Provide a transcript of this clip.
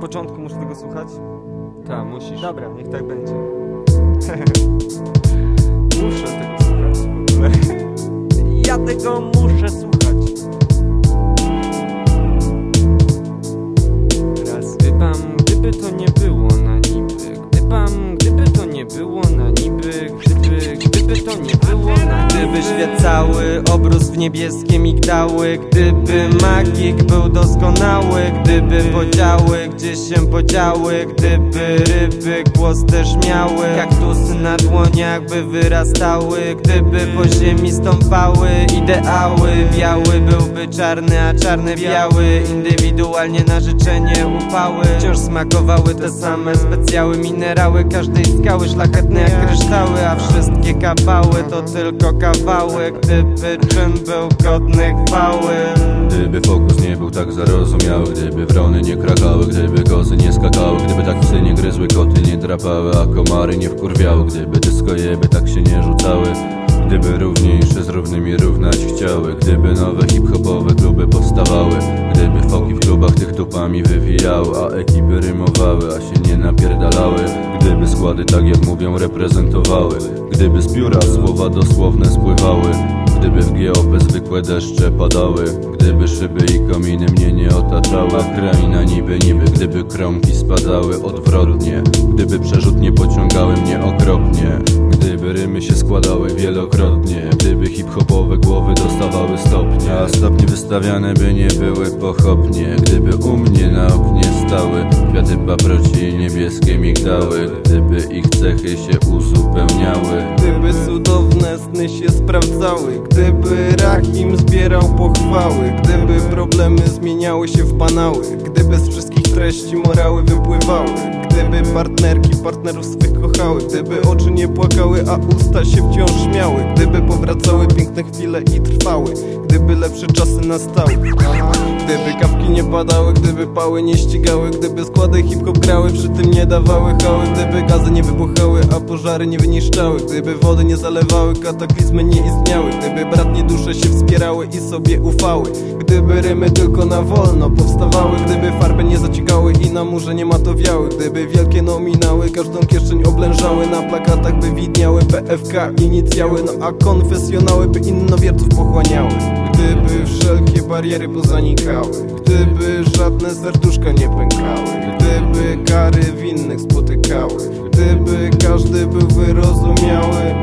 początku muszę tego słuchać? Ta, musisz. Dobra, niech tak będzie. muszę tego słuchać w ogóle. ja tego muszę słuchać. Cały obrósł w niebieskie migdały Gdyby magik był doskonały Gdyby podziały gdzieś się podziały Gdyby ryby głos też miały. Kaktusy na dłoniach by wyrastały Gdyby po ziemi stąpały ideały. Biały byłby czarny, a czarny biały. Indywidualnie na życzenie upały Wciąż smakowały te same specjały. Minerały każdej skały szlachetne jak kryształy A wszystkie kawały to tylko kawały Gdyby czyn był godny chwały. Gdyby fokus nie był tak zarozumiały Gdyby wrony nie krakały, gdyby kozy nie skakały Gdyby tak nie gryzły, koty nie drapały A komary nie wkurwiały Gdyby dysko jeby tak się nie rzucały Gdyby równiejsze z równymi równać chciały Gdyby nowe hip-hopowe kluby powstawały Gdyby foki w klubach tych dupami wywijały A ekipy rymowały, a się nie napierdalały Gdyby składy tak jak mówią reprezentowały Gdyby z pióra słowa dosłowne spływały Gdyby w GOP zwykłe deszcze padały Gdyby szyby i kominy mnie nie otaczały A kraina niby niby Gdyby kromki spadały odwrotnie Gdyby przerzutnie pociągały mnie okropnie Gdyby rymy się składały wielokrotnie Gdyby hip-hopowe głowy dostawały stopnie A stopnie wystawiane by nie były pochopnie Gdyby u mnie na oknie stały Kwiaty paproci i niebieskie migdały Gdyby ich cechy się uzupełniały. Gdyby cudowne sny się sprawdzały Gdyby Rahim zbierał pochwały Gdyby problemy zmieniały się w banały Gdyby z wszystkich treści morały wypływały. Gdyby partnerki partnerów swych kochały Gdyby oczy nie płakały, a usta się wciąż śmiały Gdyby powracały piękne chwile i trwały Gdyby lepsze czasy nastały Gdyby kawki nie padały, gdyby pały nie ścigały Gdyby składy hip-hop grały, przy tym nie dawały hały Gdyby gazy nie wybuchały, a pożary nie wyniszczały Gdyby wody nie zalewały, kataklizmy nie istniały Gdyby bratnie dusze się wspierały i sobie ufały Gdyby rymy tylko na wolno powstawały Gdyby farby nie zaciekały i na murze nie matowiały Gdyby wielkie nominały każdą kieszeń oblężały Na plakatach by widniały PFK inicjały No a konfesjonały by innowierców pochłaniały. Gdyby wszelkie bariery pozanikały Gdyby żadne serduszka nie pękały. Gdyby kary winnych spotykały. Gdyby każdy był wyrozumiały